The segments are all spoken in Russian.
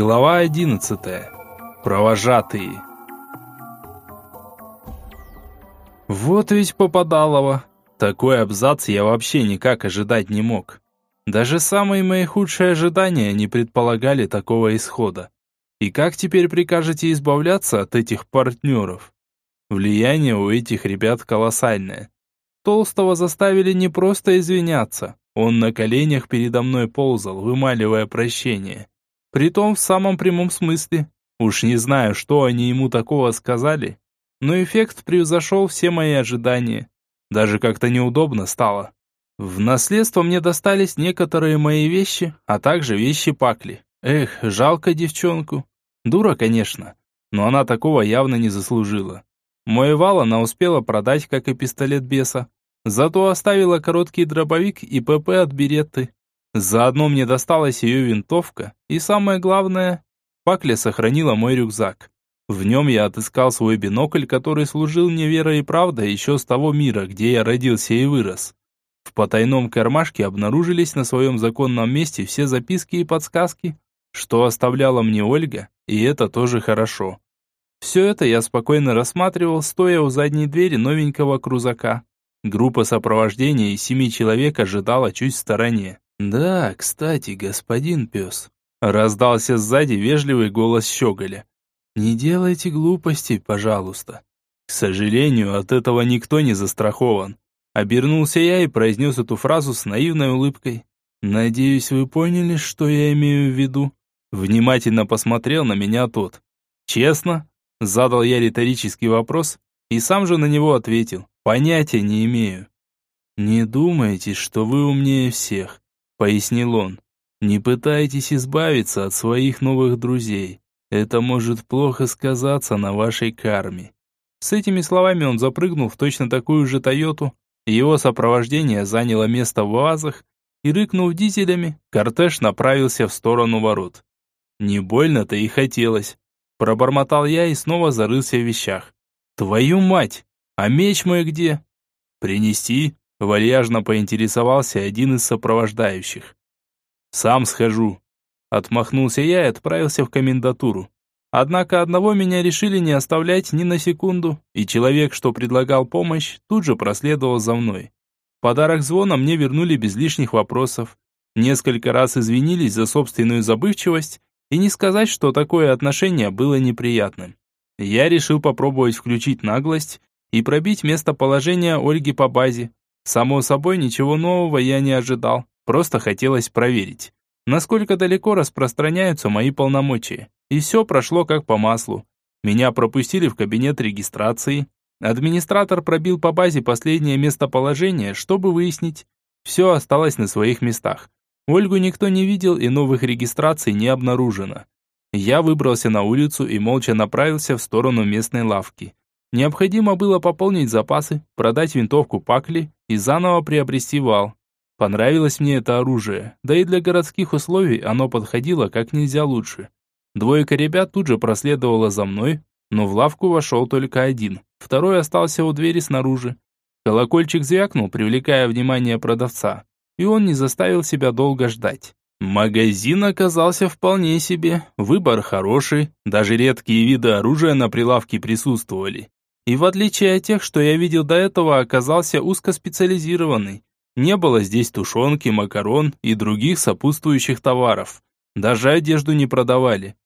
Глава 11. Провожатые. Вот ведь попадалово. Такой абзац я вообще никак ожидать не мог. Даже самые мои худшие ожидания не предполагали такого исхода. И как теперь прикажете избавляться от этих партнеров? Влияние у этих ребят колоссальное. Толстого заставили не просто извиняться. Он на коленях передо мной ползал, вымаливая прощение. Притом в самом прямом смысле. Уж не знаю, что они ему такого сказали, но эффект превзошел все мои ожидания. Даже как-то неудобно стало. В наследство мне достались некоторые мои вещи, а также вещи Пакли. Эх, жалко девчонку. Дура, конечно, но она такого явно не заслужила. Мой вал она успела продать, как и пистолет беса. Зато оставила короткий дробовик и ПП от беретты. Заодно мне досталась ее винтовка, и самое главное, Пакля сохранила мой рюкзак. В нем я отыскал свой бинокль, который служил мне верой и правдой еще с того мира, где я родился и вырос. В потайном кармашке обнаружились на своем законном месте все записки и подсказки, что оставляла мне Ольга, и это тоже хорошо. Все это я спокойно рассматривал, стоя у задней двери новенького крузака. Группа сопровождения из семи человек ожидала чуть в стороне. «Да, кстати, господин пес», — раздался сзади вежливый голос Щеголя. «Не делайте глупостей, пожалуйста». К сожалению, от этого никто не застрахован. Обернулся я и произнес эту фразу с наивной улыбкой. «Надеюсь, вы поняли, что я имею в виду?» Внимательно посмотрел на меня тот. «Честно?» Задал я риторический вопрос и сам же на него ответил. «Понятия не имею». «Не думайте, что вы умнее всех пояснил он. Не пытайтесь избавиться от своих новых друзей. Это может плохо сказаться на вашей карме. С этими словами он запрыгнул в точно такую же Тойоту. Его сопровождение заняло место в вазах, и рыкнув дизелями, кортеж направился в сторону ворот. Не больно-то и хотелось. Пробормотал я и снова зарылся в вещах. Твою мать! А меч мой где? Принести? Вальяжно поинтересовался один из сопровождающих. «Сам схожу». Отмахнулся я и отправился в комендатуру. Однако одного меня решили не оставлять ни на секунду, и человек, что предлагал помощь, тут же проследовал за мной. Подарок звона мне вернули без лишних вопросов. Несколько раз извинились за собственную забывчивость, и не сказать, что такое отношение было неприятным. Я решил попробовать включить наглость и пробить местоположение Ольги по базе, Само собой, ничего нового я не ожидал, просто хотелось проверить, насколько далеко распространяются мои полномочия. И все прошло как по маслу. Меня пропустили в кабинет регистрации. Администратор пробил по базе последнее местоположение, чтобы выяснить. Все осталось на своих местах. Ольгу никто не видел и новых регистраций не обнаружено. Я выбрался на улицу и молча направился в сторону местной лавки. Необходимо было пополнить запасы, продать винтовку Пакли и заново приобрести вал. Понравилось мне это оружие, да и для городских условий оно подходило как нельзя лучше. Двойка ребят тут же проследовала за мной, но в лавку вошел только один, второй остался у двери снаружи. Колокольчик звякнул, привлекая внимание продавца, и он не заставил себя долго ждать. Магазин оказался вполне себе, выбор хороший, даже редкие виды оружия на прилавке присутствовали. И в отличие от тех, что я видел до этого, оказался узкоспециализированный. Не было здесь тушенки, макарон и других сопутствующих товаров. Даже одежду не продавали.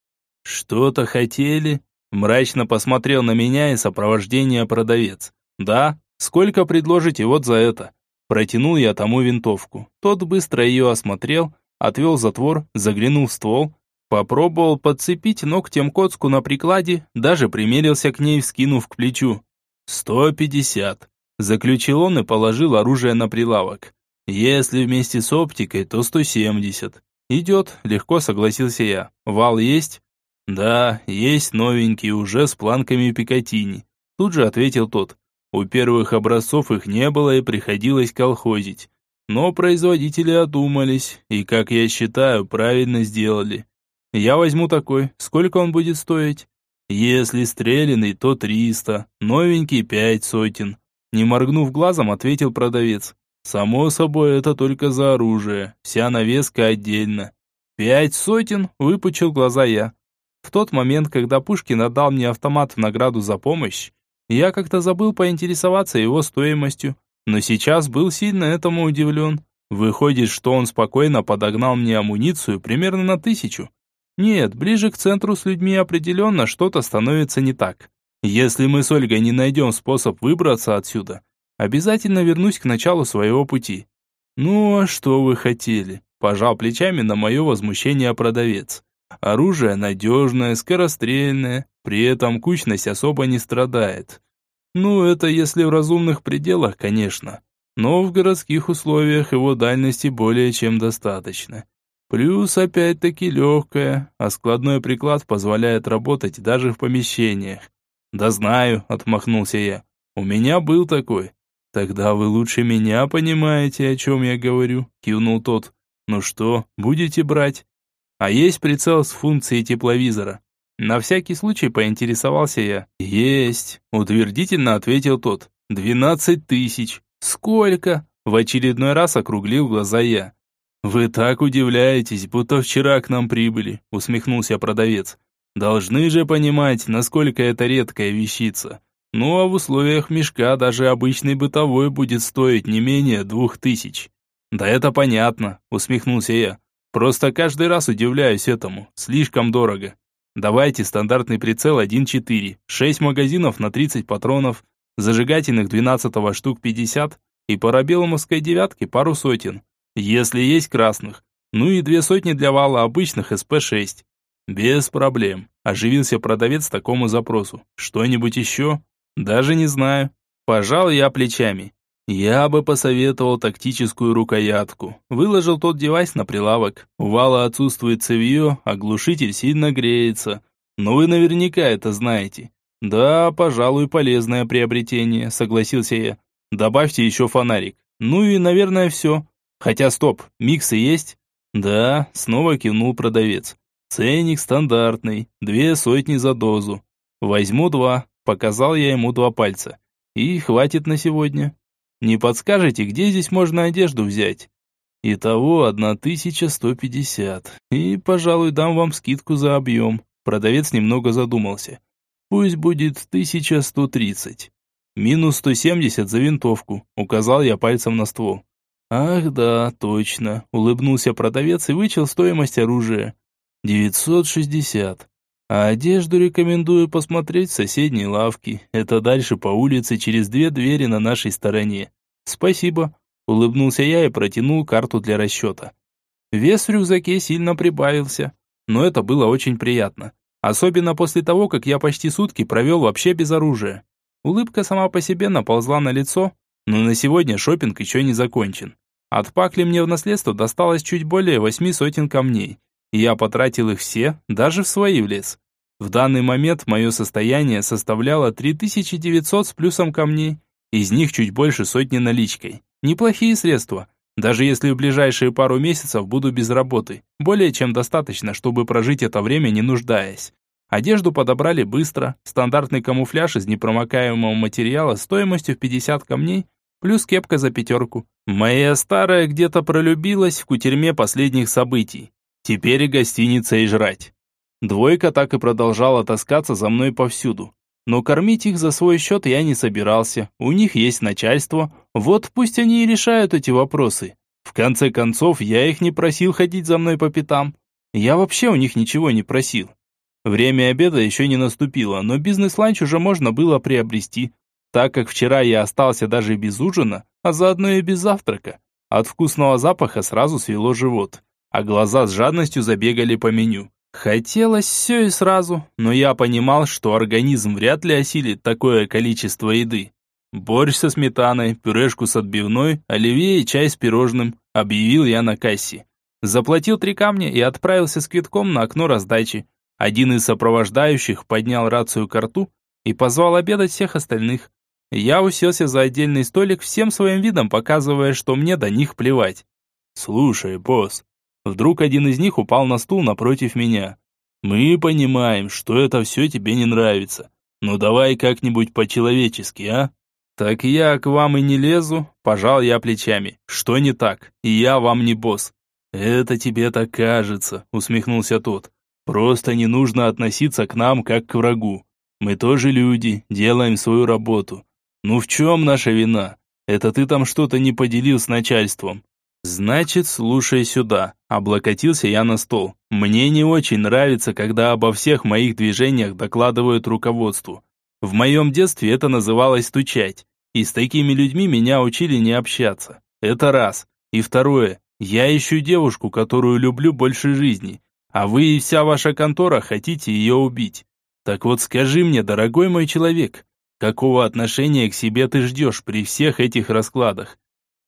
«Что-то хотели?» Мрачно посмотрел на меня и сопровождение продавец. «Да, сколько предложите вот за это?» Протянул я тому винтовку. Тот быстро ее осмотрел, отвел затвор, заглянул в ствол, Попробовал подцепить ногтем коцку на прикладе, даже примерился к ней, вскинув к плечу. «Сто пятьдесят», – заключил он и положил оружие на прилавок. «Если вместе с оптикой, то сто семьдесят». «Идет», – легко согласился я. «Вал есть?» «Да, есть новенький, уже с планками Пикатини», – тут же ответил тот. «У первых образцов их не было и приходилось колхозить. Но производители одумались, и, как я считаю, правильно сделали. Я возьму такой. Сколько он будет стоить? Если стреляный, то триста. Новенький пять сотен. Не моргнув глазом, ответил продавец. Само собой, это только за оружие. Вся навеска отдельно. Пять сотен, выпучил глаза я. В тот момент, когда Пушкин отдал мне автомат в награду за помощь, я как-то забыл поинтересоваться его стоимостью, но сейчас был сильно этому удивлен. Выходит, что он спокойно подогнал мне амуницию примерно на тысячу. Нет, ближе к центру с людьми определенно что-то становится не так. Если мы с Ольгой не найдем способ выбраться отсюда, обязательно вернусь к началу своего пути. Ну, а что вы хотели? Пожал плечами на мое возмущение продавец. Оружие надежное, скорострельное, при этом кучность особо не страдает. Ну, это если в разумных пределах, конечно. Но в городских условиях его дальности более чем достаточно. Плюс опять-таки легкая, а складной приклад позволяет работать даже в помещениях. «Да знаю», — отмахнулся я. «У меня был такой». «Тогда вы лучше меня понимаете, о чем я говорю», — кивнул тот. «Ну что, будете брать?» «А есть прицел с функцией тепловизора?» На всякий случай поинтересовался я. «Есть», — утвердительно ответил тот. «Двенадцать тысяч». «Сколько?» — в очередной раз округлил глаза я. «Вы так удивляетесь, будто вчера к нам прибыли», — усмехнулся продавец. «Должны же понимать, насколько это редкая вещица. Ну а в условиях мешка даже обычный бытовой будет стоить не менее двух тысяч». «Да это понятно», — усмехнулся я. «Просто каждый раз удивляюсь этому. Слишком дорого. Давайте стандартный прицел 1.4, 6 магазинов на 30 патронов, зажигательных 12 штук 50 и парабеллумовской девятки пару сотен если есть красных. Ну и две сотни для вала обычных СП-6. Без проблем. Оживился продавец такому запросу. Что-нибудь еще? Даже не знаю. Пожал я плечами. Я бы посоветовал тактическую рукоятку. Выложил тот девайс на прилавок. У вала отсутствует цевье, а глушитель сильно греется. Но вы наверняка это знаете. Да, пожалуй, полезное приобретение, согласился я. Добавьте еще фонарик. Ну и, наверное, все. Хотя стоп, миксы есть? Да, снова кивнул продавец. Ценник стандартный, две сотни за дозу. Возьму два, показал я ему два пальца. И хватит на сегодня. Не подскажете, где здесь можно одежду взять? Итого 1150. И, пожалуй, дам вам скидку за объем. Продавец немного задумался. Пусть будет 1130. Минус 170 за винтовку, указал я пальцем на ствол. «Ах да, точно», — улыбнулся продавец и вычел стоимость оружия. «Девятьсот шестьдесят. А одежду рекомендую посмотреть в соседней лавке. Это дальше по улице через две двери на нашей стороне. Спасибо», — улыбнулся я и протянул карту для расчета. Вес в рюкзаке сильно прибавился, но это было очень приятно. Особенно после того, как я почти сутки провел вообще без оружия. Улыбка сама по себе наползла на лицо, но на сегодня шопинг еще не закончен. От Пакли мне в наследство досталось чуть более восьми сотен камней. И я потратил их все, даже в свои влез. В данный момент мое состояние составляло 3900 с плюсом камней, из них чуть больше сотни наличкой. Неплохие средства, даже если в ближайшие пару месяцев буду без работы. Более чем достаточно, чтобы прожить это время не нуждаясь. Одежду подобрали быстро, стандартный камуфляж из непромокаемого материала стоимостью в 50 камней плюс кепка за пятерку. Моя старая где-то пролюбилась в кутерьме последних событий. Теперь и гостиница, и жрать. Двойка так и продолжала таскаться за мной повсюду. Но кормить их за свой счет я не собирался. У них есть начальство. Вот пусть они и решают эти вопросы. В конце концов, я их не просил ходить за мной по пятам. Я вообще у них ничего не просил. Время обеда еще не наступило, но бизнес-ланч уже можно было приобрести так как вчера я остался даже без ужина, а заодно и без завтрака. От вкусного запаха сразу свело живот, а глаза с жадностью забегали по меню. Хотелось все и сразу, но я понимал, что организм вряд ли осилит такое количество еды. Борщ со сметаной, пюрешку с отбивной, оливье и чай с пирожным, объявил я на кассе. Заплатил три камня и отправился с квитком на окно раздачи. Один из сопровождающих поднял рацию к рту и позвал обедать всех остальных. Я уселся за отдельный столик всем своим видом, показывая, что мне до них плевать. «Слушай, босс». Вдруг один из них упал на стул напротив меня. «Мы понимаем, что это все тебе не нравится. Но давай как-нибудь по-человечески, а?» «Так я к вам и не лезу», – пожал я плечами. «Что не так? Я вам не босс. «Это тебе так кажется», — усмехнулся тот. «Просто не нужно относиться к нам как к врагу. Мы тоже люди, делаем свою работу. Ну в чем наша вина? Это ты там что-то не поделил с начальством. Значит, слушай сюда. Облокотился я на стол. Мне не очень нравится, когда обо всех моих движениях докладывают руководству. В моем детстве это называлось стучать. И с такими людьми меня учили не общаться. Это раз. И второе. Я ищу девушку, которую люблю больше жизни. А вы и вся ваша контора хотите ее убить. Так вот скажи мне, дорогой мой человек, какого отношения к себе ты ждешь при всех этих раскладах?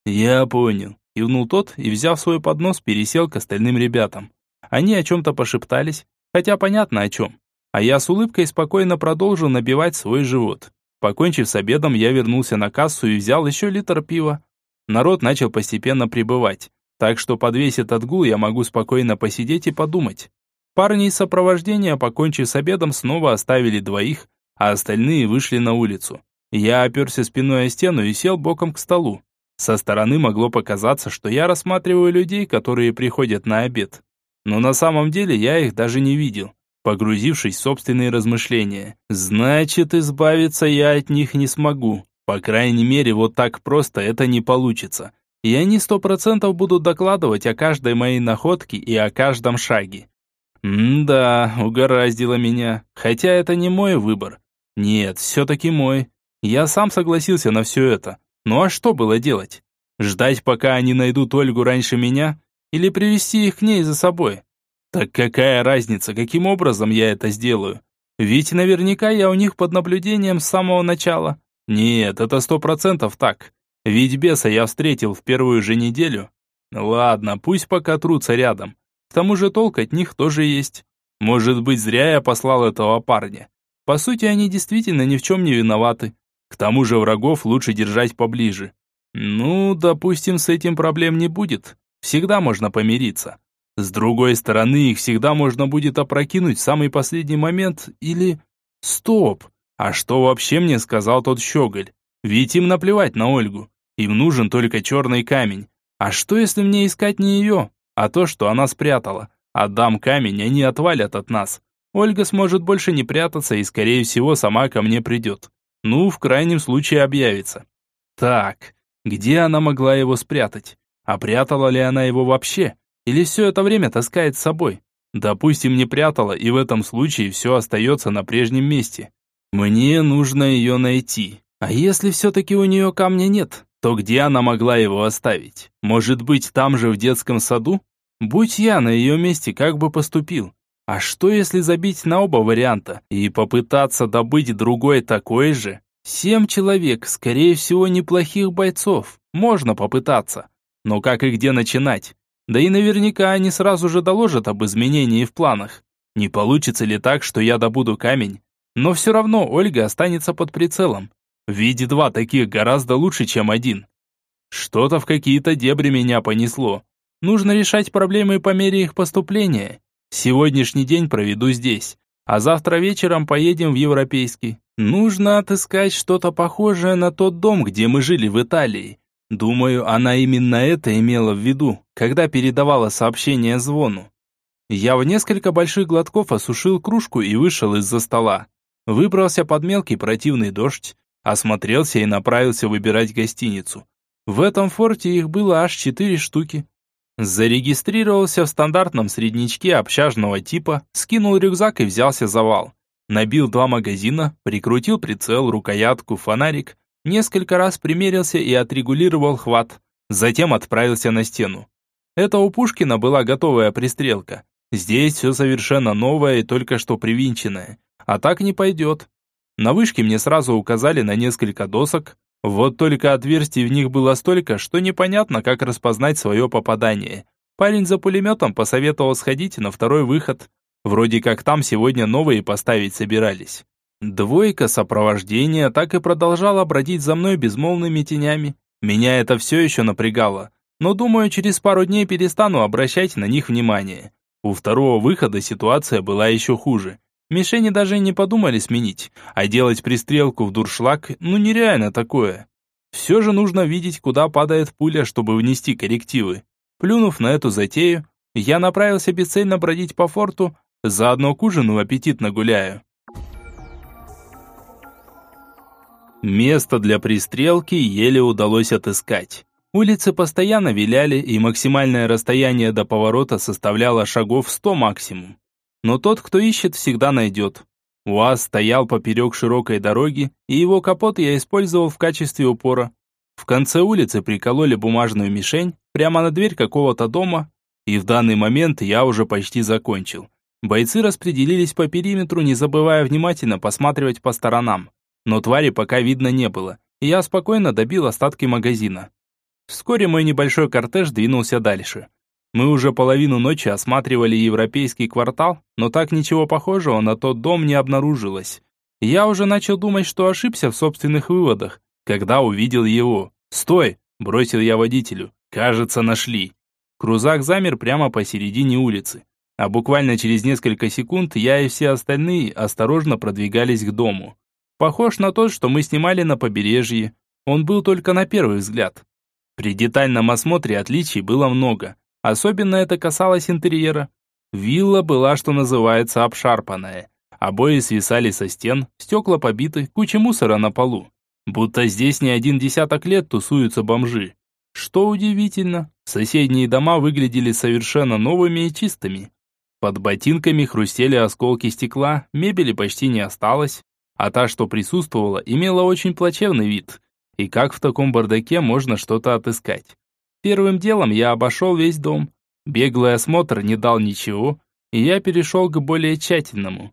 Я понял. Кивнул тот и, взяв свой поднос, пересел к остальным ребятам. Они о чем-то пошептались, хотя понятно о чем. А я с улыбкой спокойно продолжил набивать свой живот. Покончив с обедом, я вернулся на кассу и взял еще литр пива. Народ начал постепенно прибывать, так что под весь этот гул я могу спокойно посидеть и подумать. Парни из сопровождения, покончив с обедом, снова оставили двоих, а остальные вышли на улицу. Я оперся спиной о стену и сел боком к столу. Со стороны могло показаться, что я рассматриваю людей, которые приходят на обед. Но на самом деле я их даже не видел, погрузившись в собственные размышления. Значит, избавиться я от них не смогу. По крайней мере, вот так просто это не получится. И они сто процентов будут докладывать о каждой моей находке и о каждом шаге. М-да, угораздило меня. Хотя это не мой выбор. Нет, все-таки мой. Я сам согласился на все это. Ну а что было делать? Ждать, пока они найдут Ольгу раньше меня? Или привести их к ней за собой? Так какая разница, каким образом я это сделаю? Ведь наверняка я у них под наблюдением с самого начала. Нет, это сто процентов так. Ведь беса я встретил в первую же неделю. Ладно, пусть пока трутся рядом. К тому же толк от них тоже есть. Может быть, зря я послал этого парня. По сути, они действительно ни в чем не виноваты. К тому же врагов лучше держать поближе. Ну, допустим, с этим проблем не будет. Всегда можно помириться. С другой стороны, их всегда можно будет опрокинуть в самый последний момент или... Стоп! А что вообще мне сказал тот щеголь? Ведь им наплевать на Ольгу. Им нужен только черный камень. А что, если мне искать не ее, а то, что она спрятала? Отдам камень, они отвалят от нас. Ольга сможет больше не прятаться и, скорее всего, сама ко мне придет. Ну, в крайнем случае объявится. Так, где она могла его спрятать? А прятала ли она его вообще? Или все это время таскает с собой? Допустим, не прятала, и в этом случае все остается на прежнем месте. Мне нужно ее найти. А если все-таки у нее камня нет, то где она могла его оставить? Может быть, там же в детском саду? Будь я на ее месте, как бы поступил? А что если забить на оба варианта и попытаться добыть другой такой же? Семь человек, скорее всего, неплохих бойцов. Можно попытаться. Но как и где начинать? Да и наверняка они сразу же доложат об изменении в планах. Не получится ли так, что я добуду камень? Но все равно Ольга останется под прицелом. В виде два таких гораздо лучше, чем один. Что-то в какие-то дебри меня понесло. Нужно решать проблемы по мере их поступления. Сегодняшний день проведу здесь, а завтра вечером поедем в Европейский. Нужно отыскать что-то похожее на тот дом, где мы жили в Италии. Думаю, она именно это имела в виду, когда передавала сообщение звону. Я в несколько больших глотков осушил кружку и вышел из-за стола. Выбрался под мелкий противный дождь, осмотрелся и направился выбирать гостиницу. В этом форте их было аж четыре штуки. Зарегистрировался в стандартном среднячке общажного типа, скинул рюкзак и взялся за вал. Набил два магазина, прикрутил прицел, рукоятку, фонарик, несколько раз примерился и отрегулировал хват. Затем отправился на стену. Это у Пушкина была готовая пристрелка. Здесь все совершенно новое и только что привинченное. А так не пойдет. На вышке мне сразу указали на несколько досок, вот только отверстий в них было столько, что непонятно, как распознать свое попадание. Парень за пулеметом посоветовал сходить на второй выход. Вроде как там сегодня новые поставить собирались. Двойка сопровождения так и продолжала бродить за мной безмолвными тенями. Меня это все еще напрягало, но думаю, через пару дней перестану обращать на них внимание. У второго выхода ситуация была еще хуже. Мишени даже не подумали сменить, а делать пристрелку в дуршлаг, ну нереально такое. Все же нужно видеть, куда падает пуля, чтобы внести коррективы. Плюнув на эту затею, я направился бесцельно бродить по форту, заодно к ужину аппетитно гуляю. Место для пристрелки еле удалось отыскать. Улицы постоянно виляли, и максимальное расстояние до поворота составляло шагов 100 максимум. Но тот, кто ищет, всегда найдет. УАЗ стоял поперек широкой дороги, и его капот я использовал в качестве упора. В конце улицы прикололи бумажную мишень прямо на дверь какого-то дома, и в данный момент я уже почти закончил. Бойцы распределились по периметру, не забывая внимательно посматривать по сторонам. Но твари пока видно не было, и я спокойно добил остатки магазина. Вскоре мой небольшой кортеж двинулся дальше. Мы уже половину ночи осматривали европейский квартал, но так ничего похожего на тот дом не обнаружилось. Я уже начал думать, что ошибся в собственных выводах, когда увидел его. «Стой!» – бросил я водителю. «Кажется, нашли». Крузак замер прямо посередине улицы. А буквально через несколько секунд я и все остальные осторожно продвигались к дому. Похож на тот, что мы снимали на побережье. Он был только на первый взгляд. При детальном осмотре отличий было много. Особенно это касалось интерьера. Вилла была, что называется, обшарпанная. Обои свисали со стен, стекла побиты, куча мусора на полу. Будто здесь не один десяток лет тусуются бомжи. Что удивительно, соседние дома выглядели совершенно новыми и чистыми. Под ботинками хрустели осколки стекла, мебели почти не осталось, а та, что присутствовала, имела очень плачевный вид. И как в таком бардаке можно что-то отыскать? Первым делом я обошел весь дом. Беглый осмотр не дал ничего, и я перешел к более тщательному.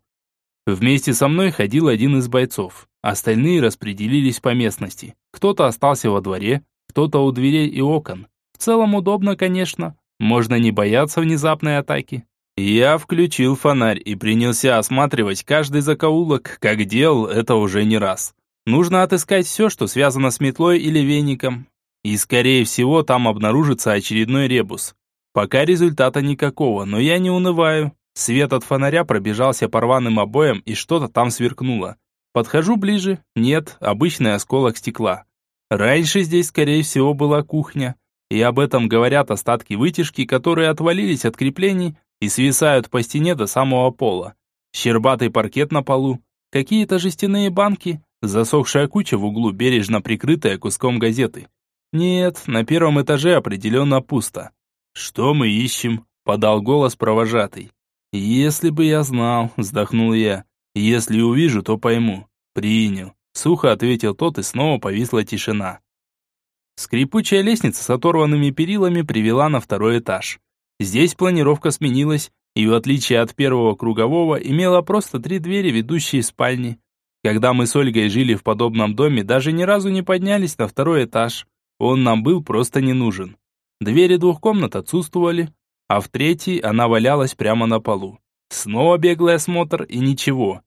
Вместе со мной ходил один из бойцов. Остальные распределились по местности. Кто-то остался во дворе, кто-то у дверей и окон. В целом удобно, конечно. Можно не бояться внезапной атаки. Я включил фонарь и принялся осматривать каждый закоулок, как делал это уже не раз. Нужно отыскать все, что связано с метлой или веником, и, скорее всего, там обнаружится очередной ребус. Пока результата никакого, но я не унываю. Свет от фонаря пробежался по рваным обоям, и что-то там сверкнуло. Подхожу ближе. Нет, обычный осколок стекла. Раньше здесь, скорее всего, была кухня. И об этом говорят остатки вытяжки, которые отвалились от креплений и свисают по стене до самого пола. Щербатый паркет на полу, какие-то жестяные банки, засохшая куча в углу, бережно прикрытая куском газеты. Нет, на первом этаже определенно пусто. «Что мы ищем?» – подал голос провожатый. «Если бы я знал», – вздохнул я. «Если увижу, то пойму». «Принял», – сухо ответил тот, и снова повисла тишина. Скрипучая лестница с оторванными перилами привела на второй этаж. Здесь планировка сменилась, и в отличие от первого кругового, имела просто три двери, ведущие спальни. Когда мы с Ольгой жили в подобном доме, даже ни разу не поднялись на второй этаж. Он нам был просто не нужен. Двери двух комнат отсутствовали, а в третьей она валялась прямо на полу. Снова беглый осмотр и ничего.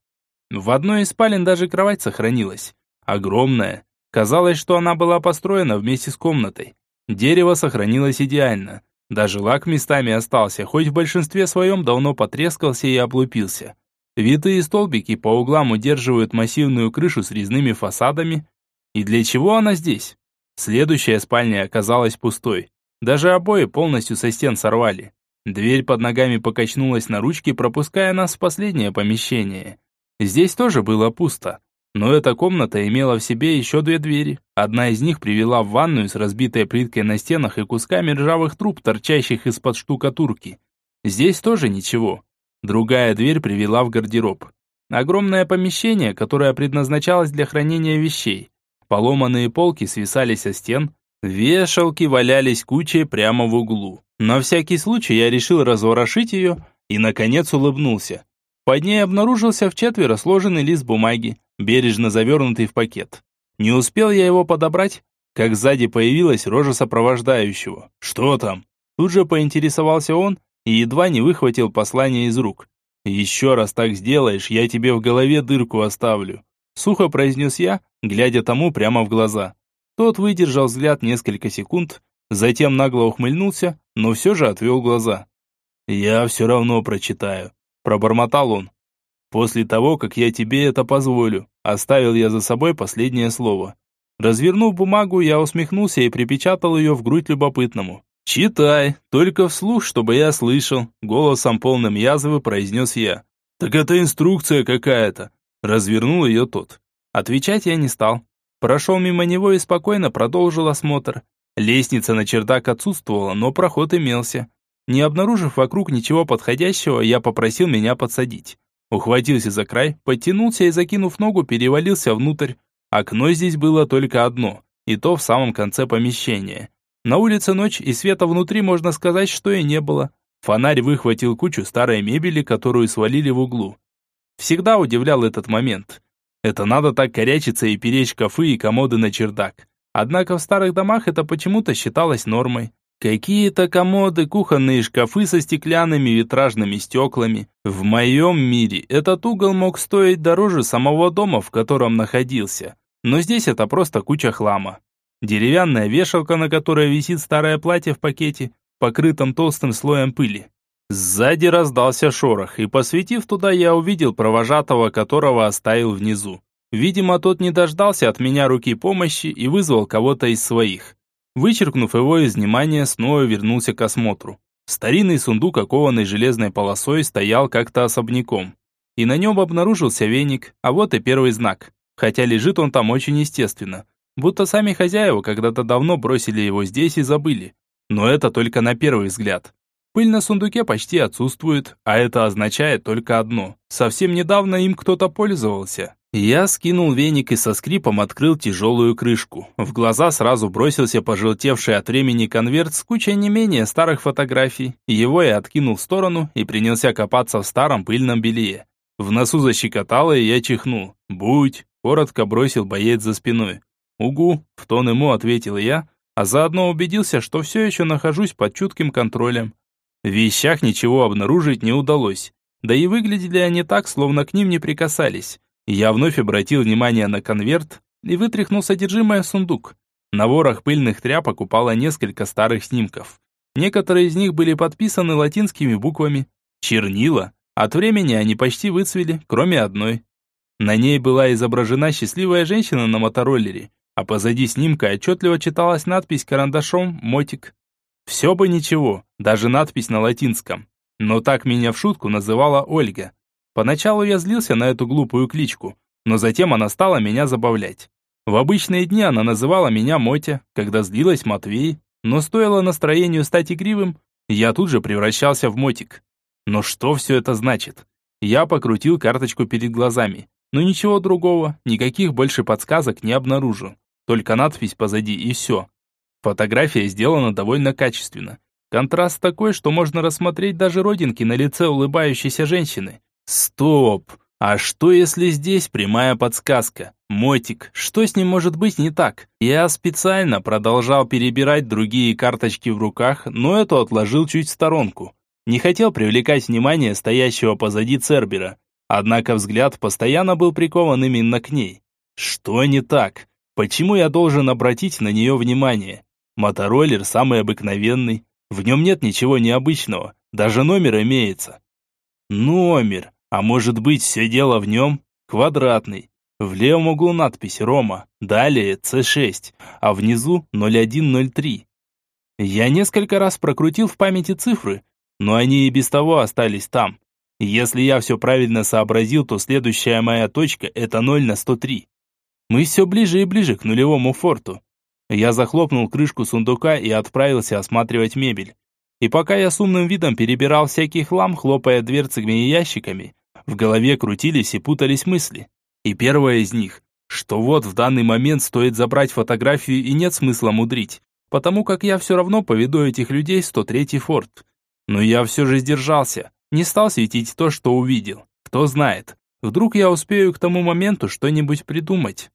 В одной из спален даже кровать сохранилась. Огромная. Казалось, что она была построена вместе с комнатой. Дерево сохранилось идеально. Даже лак местами остался, хоть в большинстве своем давно потрескался и облупился. Витые столбики по углам удерживают массивную крышу с резными фасадами. И для чего она здесь? Следующая спальня оказалась пустой. Даже обои полностью со стен сорвали. Дверь под ногами покачнулась на ручке, пропуская нас в последнее помещение. Здесь тоже было пусто. Но эта комната имела в себе еще две двери. Одна из них привела в ванную с разбитой плиткой на стенах и кусками ржавых труб, торчащих из-под штукатурки. Здесь тоже ничего. Другая дверь привела в гардероб. Огромное помещение, которое предназначалось для хранения вещей. Поломанные полки свисали со стен, вешалки валялись кучей прямо в углу. На всякий случай я решил разворошить ее и, наконец, улыбнулся. Под ней обнаружился в четверо сложенный лист бумаги, бережно завернутый в пакет. Не успел я его подобрать, как сзади появилась рожа сопровождающего. «Что там?» Тут же поинтересовался он и едва не выхватил послание из рук. «Еще раз так сделаешь, я тебе в голове дырку оставлю», Сухо произнес я, глядя тому прямо в глаза. Тот выдержал взгляд несколько секунд, затем нагло ухмыльнулся, но все же отвел глаза. «Я все равно прочитаю», – пробормотал он. «После того, как я тебе это позволю», – оставил я за собой последнее слово. Развернув бумагу, я усмехнулся и припечатал ее в грудь любопытному. «Читай, только вслух, чтобы я слышал», — голосом полным язвы произнес я. «Так это инструкция какая-то», — развернул ее тот. Отвечать я не стал. Прошел мимо него и спокойно продолжил осмотр. Лестница на чердак отсутствовала, но проход имелся. Не обнаружив вокруг ничего подходящего, я попросил меня подсадить. Ухватился за край, подтянулся и, закинув ногу, перевалился внутрь. Окно здесь было только одно, и то в самом конце помещения. На улице ночь, и света внутри, можно сказать, что и не было. Фонарь выхватил кучу старой мебели, которую свалили в углу. Всегда удивлял этот момент. Это надо так корячиться и перечь шкафы и комоды на чердак. Однако в старых домах это почему-то считалось нормой. Какие-то комоды, кухонные шкафы со стеклянными витражными стеклами. В моем мире этот угол мог стоить дороже самого дома, в котором находился. Но здесь это просто куча хлама. Деревянная вешалка, на которой висит старое платье в пакете, покрытом толстым слоем пыли. Сзади раздался шорох, и посветив туда, я увидел провожатого, которого оставил внизу. Видимо, тот не дождался от меня руки помощи и вызвал кого-то из своих. Вычеркнув его из внимания, снова вернулся к осмотру. Старинный сундук, окованный железной полосой, стоял как-то особняком. И на нем обнаружился веник, а вот и первый знак. Хотя лежит он там очень естественно. Будто сами хозяева когда-то давно бросили его здесь и забыли. Но это только на первый взгляд. Пыль на сундуке почти отсутствует, а это означает только одно. Совсем недавно им кто-то пользовался. Я скинул веник и со скрипом открыл тяжелую крышку. В глаза сразу бросился пожелтевший от времени конверт с кучей не менее старых фотографий. Его я откинул в сторону и принялся копаться в старом пыльном белье. В носу защекотало, и я чихнул. «Будь!» – коротко бросил боец за спиной. «Угу!» – в тон ему ответил я, а заодно убедился, что все еще нахожусь под чутким контролем. В вещах ничего обнаружить не удалось. Да и выглядели они так, словно к ним не прикасались. Я вновь обратил внимание на конверт и вытряхнул содержимое в сундук. На ворох пыльных тряпок упало несколько старых снимков. Некоторые из них были подписаны латинскими буквами. Чернила. От времени они почти выцвели, кроме одной. На ней была изображена счастливая женщина на мотороллере, а позади снимка отчетливо читалась надпись карандашом «Мотик». Все бы ничего, даже надпись на латинском. Но так меня в шутку называла Ольга. Поначалу я злился на эту глупую кличку, но затем она стала меня забавлять. В обычные дни она называла меня Мотя, когда злилась Матвей, но стоило настроению стать игривым, я тут же превращался в Мотик. Но что все это значит? Я покрутил карточку перед глазами, но ничего другого, никаких больше подсказок не обнаружил. Только надпись позади и все. Фотография сделана довольно качественно. Контраст такой, что можно рассмотреть даже родинки на лице улыбающейся женщины. Стоп! А что если здесь прямая подсказка? Мотик, что с ним может быть не так? Я специально продолжал перебирать другие карточки в руках, но эту отложил чуть в сторонку. Не хотел привлекать внимание стоящего позади Цербера. Однако взгляд постоянно был прикован именно к ней. Что не так? Почему я должен обратить на нее внимание? Мотороллер самый обыкновенный. В нем нет ничего необычного. Даже номер имеется. Номер. А может быть, все дело в нем? Квадратный. В левом углу надпись «Рома», далее «С6», а внизу 0103. Я несколько раз прокрутил в памяти цифры, но они и без того остались там. Если я все правильно сообразил, то следующая моя точка – это 0 на 103. Мы все ближе и ближе к нулевому форту. Я захлопнул крышку сундука и отправился осматривать мебель. И пока я с умным видом перебирал всякий хлам, хлопая дверцами и ящиками, в голове крутились и путались мысли. И первая из них, что вот в данный момент стоит забрать фотографию и нет смысла мудрить, потому как я все равно поведу этих людей в 103-й форт. Но я все же сдержался, не стал светить то, что увидел. Кто знает, вдруг я успею к тому моменту что-нибудь придумать.